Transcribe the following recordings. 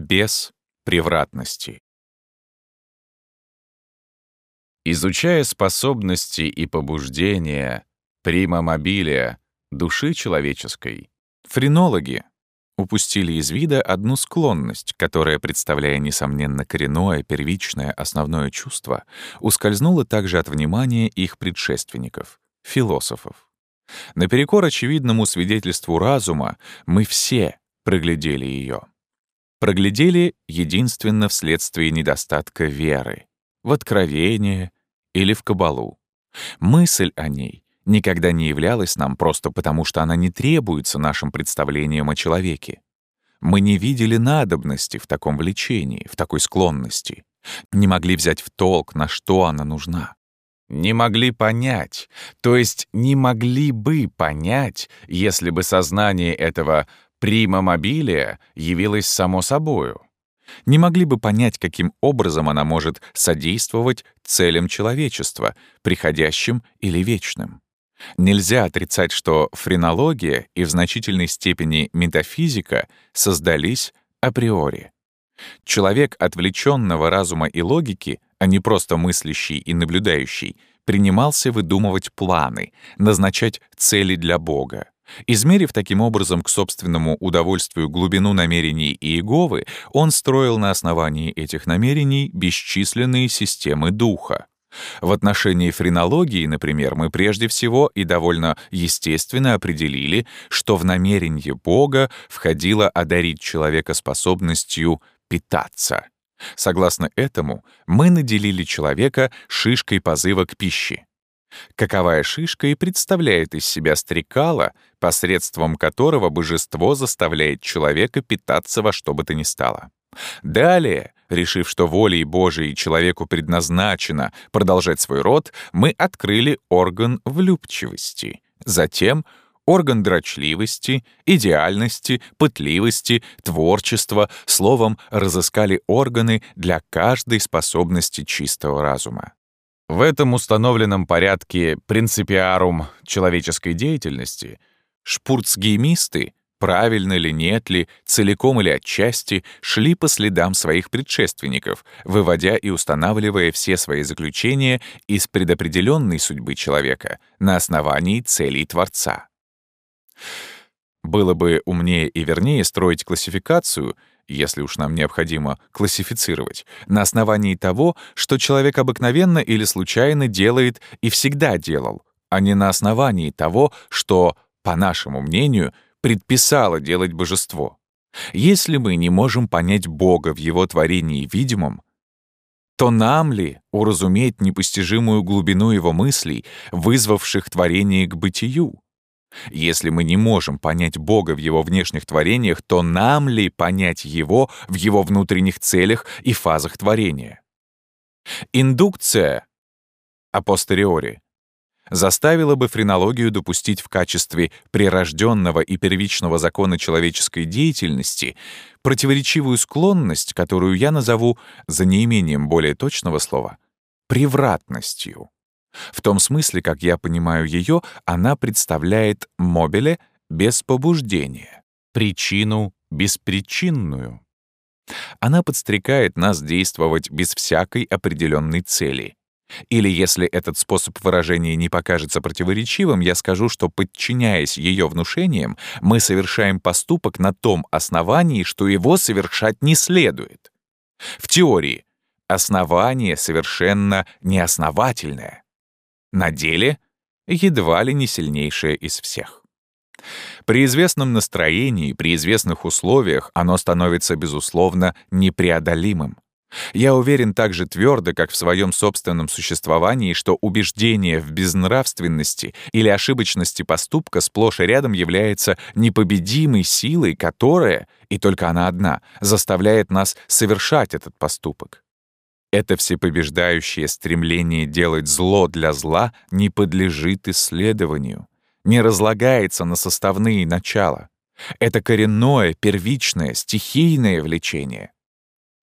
без превратности. Изучая способности и побуждения прима мобилия души человеческой, френологи упустили из вида одну склонность, которая, представляя, несомненно, коренное, первичное, основное чувство, ускользнула также от внимания их предшественников — философов. Наперекор очевидному свидетельству разума мы все проглядели ее. Проглядели единственно вследствие недостатка веры, в откровение или в кабалу. Мысль о ней никогда не являлась нам просто потому, что она не требуется нашим представлениям о человеке. Мы не видели надобности в таком влечении, в такой склонности, не могли взять в толк, на что она нужна. Не могли понять, то есть не могли бы понять, если бы сознание этого прима мобилия явилось само собою не могли бы понять, каким образом она может содействовать целям человечества, приходящим или вечным. Нельзя отрицать, что френология и в значительной степени метафизика создались априори. Человек отвлеченного разума и логики, а не просто мыслящий и наблюдающий, принимался выдумывать планы, назначать цели для Бога. Измерив таким образом к собственному удовольствию глубину намерений Иеговы, он строил на основании этих намерений бесчисленные системы духа. В отношении френологии, например, мы прежде всего и довольно естественно определили, что в намерение Бога входило одарить человека способностью питаться. Согласно этому, мы наделили человека шишкой позыва к пище. Каковая шишка и представляет из себя стрекала, посредством которого божество заставляет человека питаться во что бы то ни стало. Далее, решив, что волей Божией человеку предназначено продолжать свой род, мы открыли орган влюбчивости. Затем орган дрочливости, идеальности, пытливости, творчества, словом, разыскали органы для каждой способности чистого разума. В этом установленном порядке принципиарум человеческой деятельности шпурцгеймисты, правильно ли, нет ли, целиком или отчасти, шли по следам своих предшественников, выводя и устанавливая все свои заключения из предопределенной судьбы человека на основании целей Творца. Было бы умнее и вернее строить классификацию — если уж нам необходимо классифицировать, на основании того, что человек обыкновенно или случайно делает и всегда делал, а не на основании того, что, по нашему мнению, предписало делать божество. Если мы не можем понять Бога в Его творении видимом, то нам ли уразуметь непостижимую глубину Его мыслей, вызвавших творение к бытию? Если мы не можем понять Бога в Его внешних творениях, то нам ли понять Его в Его внутренних целях и фазах творения? Индукция апостериори заставила бы френологию допустить в качестве прирожденного и первичного закона человеческой деятельности противоречивую склонность, которую я назову, за неимением более точного слова, превратностью. В том смысле, как я понимаю ее, она представляет мобиле без побуждения, причину беспричинную. Она подстрекает нас действовать без всякой определенной цели. Или если этот способ выражения не покажется противоречивым, я скажу, что, подчиняясь ее внушениям, мы совершаем поступок на том основании, что его совершать не следует. В теории основание совершенно неосновательное. На деле едва ли не сильнейшее из всех. При известном настроении, при известных условиях оно становится, безусловно, непреодолимым. Я уверен так же твердо, как в своем собственном существовании, что убеждение в безнравственности или ошибочности поступка сплошь и рядом является непобедимой силой, которая, и только она одна, заставляет нас совершать этот поступок. Это всепобеждающее стремление делать зло для зла не подлежит исследованию, не разлагается на составные начала. Это коренное, первичное, стихийное влечение.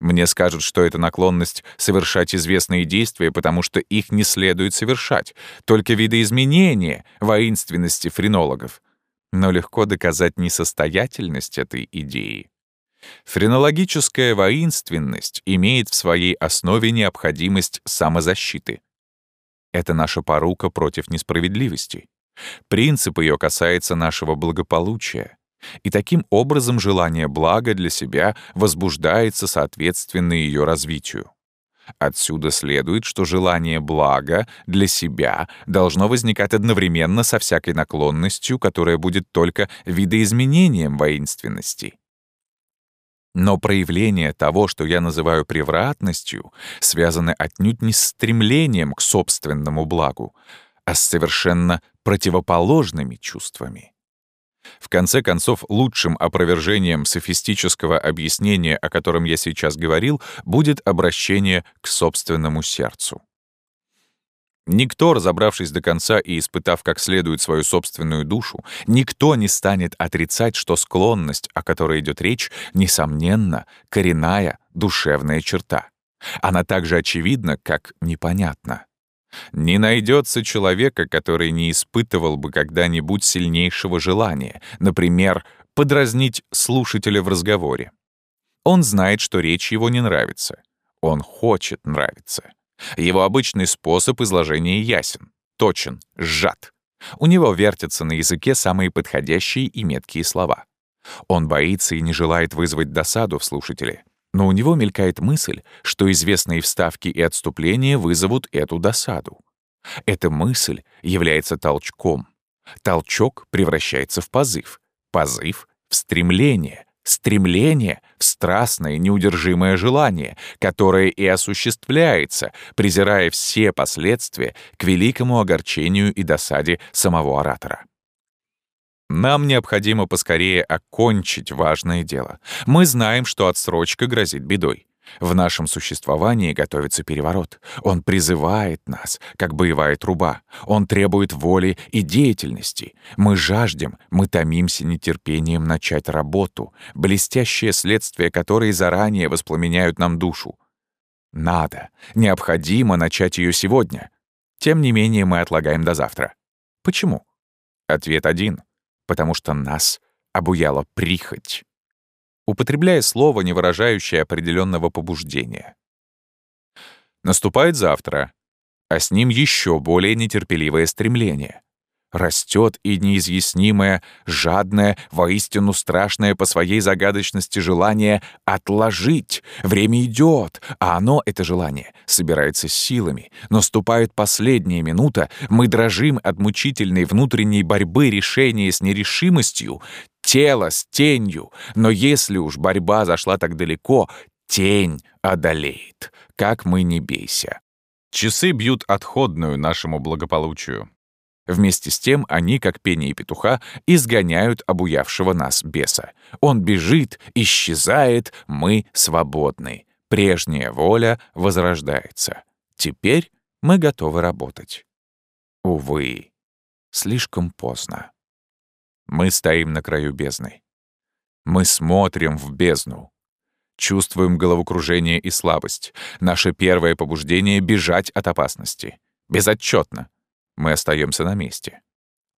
Мне скажут, что это наклонность совершать известные действия, потому что их не следует совершать, только видоизменения воинственности френологов. Но легко доказать несостоятельность этой идеи. Френологическая воинственность имеет в своей основе необходимость самозащиты. Это наша порука против несправедливости. Принцип ее касается нашего благополучия. И таким образом желание блага для себя возбуждается соответственно ее развитию. Отсюда следует, что желание блага для себя должно возникать одновременно со всякой наклонностью, которая будет только видоизменением воинственности. Но проявление того, что я называю превратностью, связаны отнюдь не с стремлением к собственному благу, а с совершенно противоположными чувствами. В конце концов, лучшим опровержением софистического объяснения, о котором я сейчас говорил, будет обращение к собственному сердцу. Никто, разобравшись до конца и испытав как следует свою собственную душу, никто не станет отрицать, что склонность, о которой идет речь, несомненно, коренная душевная черта. Она так же очевидна, как непонятна. Не найдется человека, который не испытывал бы когда-нибудь сильнейшего желания, например, подразнить слушателя в разговоре. Он знает, что речь его не нравится. Он хочет нравиться. Его обычный способ изложения ясен, точен, сжат. У него вертятся на языке самые подходящие и меткие слова. Он боится и не желает вызвать досаду в слушателе. Но у него мелькает мысль, что известные вставки и отступления вызовут эту досаду. Эта мысль является толчком. Толчок превращается в позыв. Позыв — в стремление. Стремление страстное, неудержимое желание, которое и осуществляется, презирая все последствия к великому огорчению и досаде самого оратора. Нам необходимо поскорее окончить важное дело. Мы знаем, что отсрочка грозит бедой. В нашем существовании готовится переворот. Он призывает нас, как боевая труба. Он требует воли и деятельности. Мы жаждем, мы томимся нетерпением начать работу, блестящее следствие которой заранее воспламеняют нам душу. Надо, необходимо начать ее сегодня. Тем не менее мы отлагаем до завтра. Почему? Ответ один — потому что нас обуяла прихоть. Употребляя слово, не выражающее определенного побуждения. Наступает завтра, а с ним еще более нетерпеливое стремление растет и неизъяснимое, жадное, воистину страшное по своей загадочности желание отложить. Время идет, а оно, это желание, собирается с силами. Наступает последняя минута, мы дрожим от мучительной внутренней борьбы решения с нерешимостью, тело с тенью. Но если уж борьба зашла так далеко, тень одолеет, как мы не бейся. Часы бьют отходную нашему благополучию. Вместе с тем они, как пение петуха, изгоняют обуявшего нас беса. Он бежит, исчезает, мы свободны. Прежняя воля возрождается. Теперь мы готовы работать. Увы, слишком поздно. Мы стоим на краю бездны. Мы смотрим в бездну. Чувствуем головокружение и слабость. Наше первое побуждение — бежать от опасности. Безотчетно, мы остаемся на месте.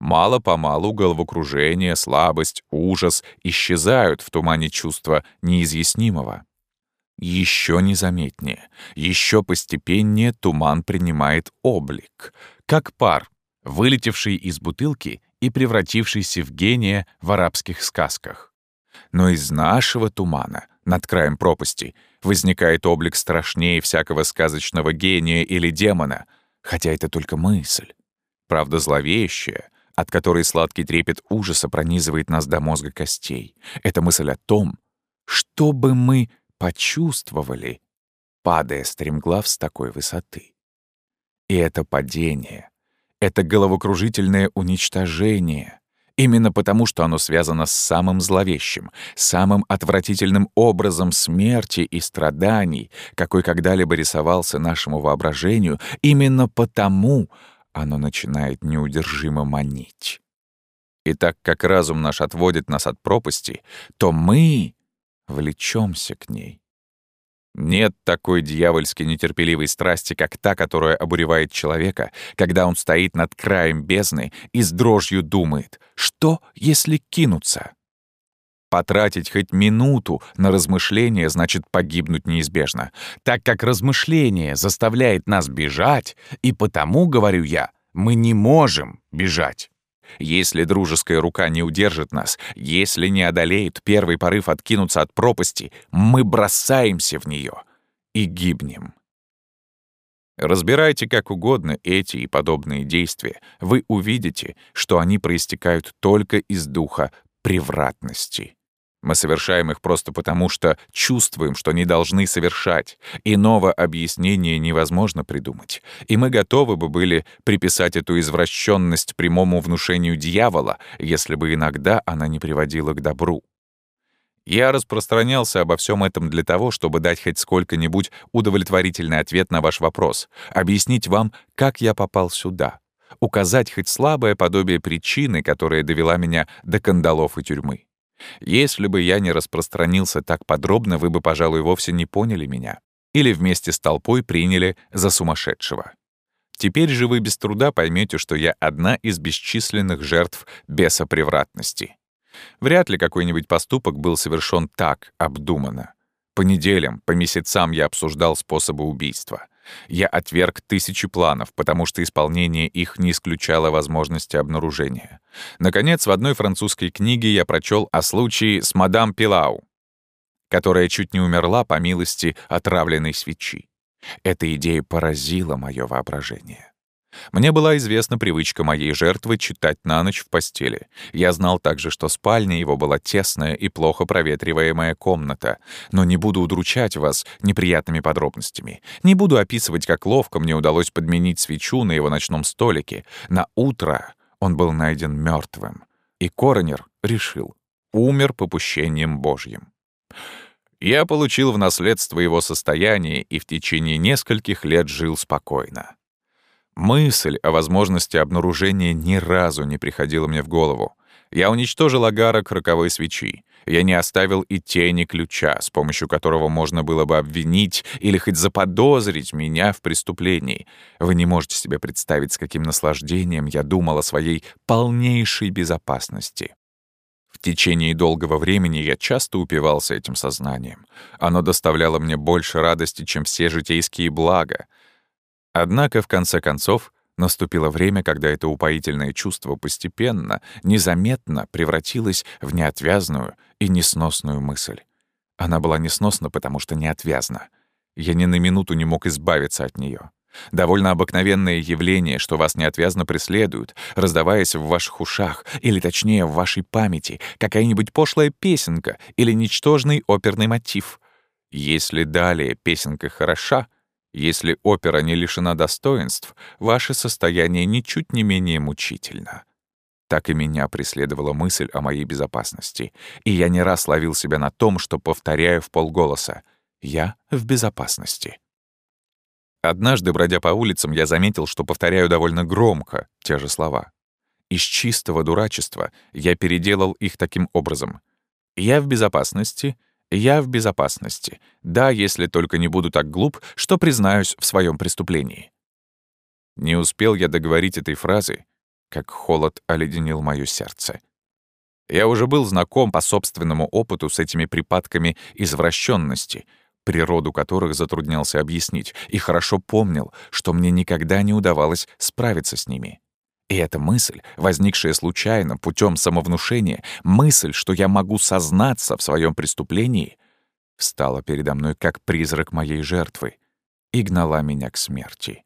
Мало-помалу головокружение, слабость, ужас исчезают в тумане чувства неизъяснимого. Еще незаметнее, еще постепеннее туман принимает облик, как пар, вылетевший из бутылки и превратившийся в гения в арабских сказках. Но из нашего тумана, над краем пропасти, возникает облик страшнее всякого сказочного гения или демона, хотя это только мысль правда зловещая, от которой сладкий трепет ужаса пронизывает нас до мозга костей. Это мысль о том, что бы мы почувствовали, падая стремглав с такой высоты. И это падение, это головокружительное уничтожение, именно потому, что оно связано с самым зловещим, самым отвратительным образом смерти и страданий, какой когда-либо рисовался нашему воображению, именно потому оно начинает неудержимо манить. И так как разум наш отводит нас от пропасти, то мы влечемся к ней. Нет такой дьявольски нетерпеливой страсти, как та, которая обуревает человека, когда он стоит над краем бездны и с дрожью думает, что, если кинуться? Потратить хоть минуту на размышление значит погибнуть неизбежно, так как размышление заставляет нас бежать, и потому, говорю я, мы не можем бежать. Если дружеская рука не удержит нас, если не одолеет первый порыв откинуться от пропасти, мы бросаемся в нее и гибнем. Разбирайте как угодно эти и подобные действия, вы увидите, что они проистекают только из духа превратности. Мы совершаем их просто потому, что чувствуем, что не должны совершать. Иного объяснения невозможно придумать. И мы готовы бы были приписать эту извращенность прямому внушению дьявола, если бы иногда она не приводила к добру. Я распространялся обо всем этом для того, чтобы дать хоть сколько-нибудь удовлетворительный ответ на ваш вопрос, объяснить вам, как я попал сюда, указать хоть слабое подобие причины, которая довела меня до кандалов и тюрьмы. Если бы я не распространился так подробно, вы бы, пожалуй, вовсе не поняли меня. Или вместе с толпой приняли за сумасшедшего. Теперь же вы без труда поймете, что я одна из бесчисленных жертв бесопревратности. Вряд ли какой-нибудь поступок был совершен так обдуманно. По неделям, по месяцам я обсуждал способы убийства. Я отверг тысячи планов, потому что исполнение их не исключало возможности обнаружения. Наконец, в одной французской книге я прочел о случае с мадам Пилау, которая чуть не умерла по милости отравленной свечи. Эта идея поразила мое воображение. Мне была известна привычка моей жертвы читать на ночь в постели. Я знал также, что спальня его была тесная и плохо проветриваемая комната. Но не буду удручать вас неприятными подробностями. Не буду описывать, как ловко мне удалось подменить свечу на его ночном столике. На утро он был найден мертвым, И коронер решил, умер попущением Божьим. Я получил в наследство его состояние и в течение нескольких лет жил спокойно. Мысль о возможности обнаружения ни разу не приходила мне в голову. Я уничтожил агарок роковой свечи. Я не оставил и тени ключа, с помощью которого можно было бы обвинить или хоть заподозрить меня в преступлении. Вы не можете себе представить, с каким наслаждением я думал о своей полнейшей безопасности. В течение долгого времени я часто упивался этим сознанием. Оно доставляло мне больше радости, чем все житейские блага. Однако, в конце концов, наступило время, когда это упоительное чувство постепенно, незаметно превратилось в неотвязную и несносную мысль. Она была несносна, потому что неотвязна. Я ни на минуту не мог избавиться от нее. Довольно обыкновенное явление, что вас неотвязно преследует, раздаваясь в ваших ушах, или точнее в вашей памяти, какая-нибудь пошлая песенка или ничтожный оперный мотив. Если далее песенка хороша, если опера не лишена достоинств, ваше состояние ничуть не менее мучительно. Так и меня преследовала мысль о моей безопасности, и я не раз ловил себя на том, что повторяю в полголоса «Я в безопасности». Однажды, бродя по улицам, я заметил, что повторяю довольно громко те же слова. Из чистого дурачества я переделал их таким образом. «Я в безопасности», я в безопасности. Да, если только не буду так глуп, что признаюсь в своем преступлении. Не успел я договорить этой фразы, как холод оледенил мое сердце. Я уже был знаком по собственному опыту с этими припадками извращенности, природу которых затруднялся объяснить, и хорошо помнил, что мне никогда не удавалось справиться с ними. И эта мысль, возникшая случайно, путем самовнушения, мысль, что я могу сознаться в своем преступлении, стала передо мной как призрак моей жертвы и гнала меня к смерти.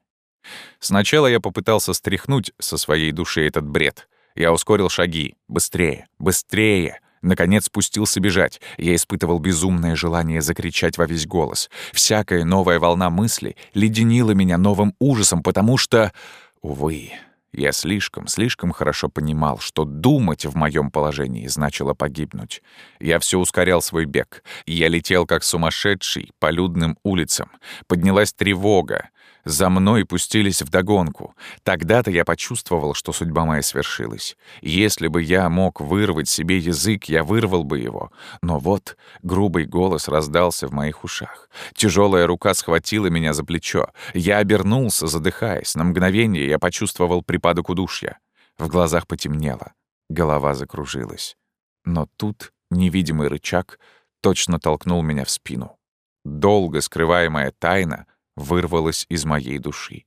Сначала я попытался стряхнуть со своей души этот бред. Я ускорил шаги. Быстрее, быстрее. Наконец спустился бежать. Я испытывал безумное желание закричать во весь голос. Всякая новая волна мысли леденила меня новым ужасом, потому что... Увы, я слишком, слишком хорошо понимал, что думать в моем положении значило погибнуть. Я все ускорял свой бег. Я летел как сумасшедший по людным улицам. Поднялась тревога. За мной пустились вдогонку. Тогда-то я почувствовал, что судьба моя свершилась. Если бы я мог вырвать себе язык, я вырвал бы его. Но вот грубый голос раздался в моих ушах. Тяжелая рука схватила меня за плечо. Я обернулся, задыхаясь. На мгновение я почувствовал припадок удушья. В глазах потемнело. Голова закружилась. Но тут Невидимый рычаг точно толкнул меня в спину. Долго скрываемая тайна вырвалась из моей души.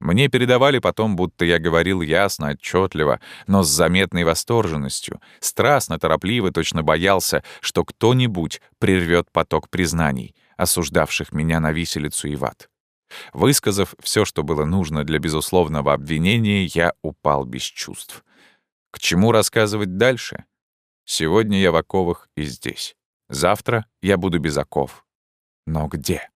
Мне передавали потом, будто я говорил ясно, отчетливо, но с заметной восторженностью, страстно, торопливо, точно боялся, что кто-нибудь прервет поток признаний, осуждавших меня на виселицу и в ад. Высказав все, что было нужно для безусловного обвинения, я упал без чувств. К чему рассказывать дальше? Сегодня я в оковах и здесь. Завтра я буду без оков. Но где?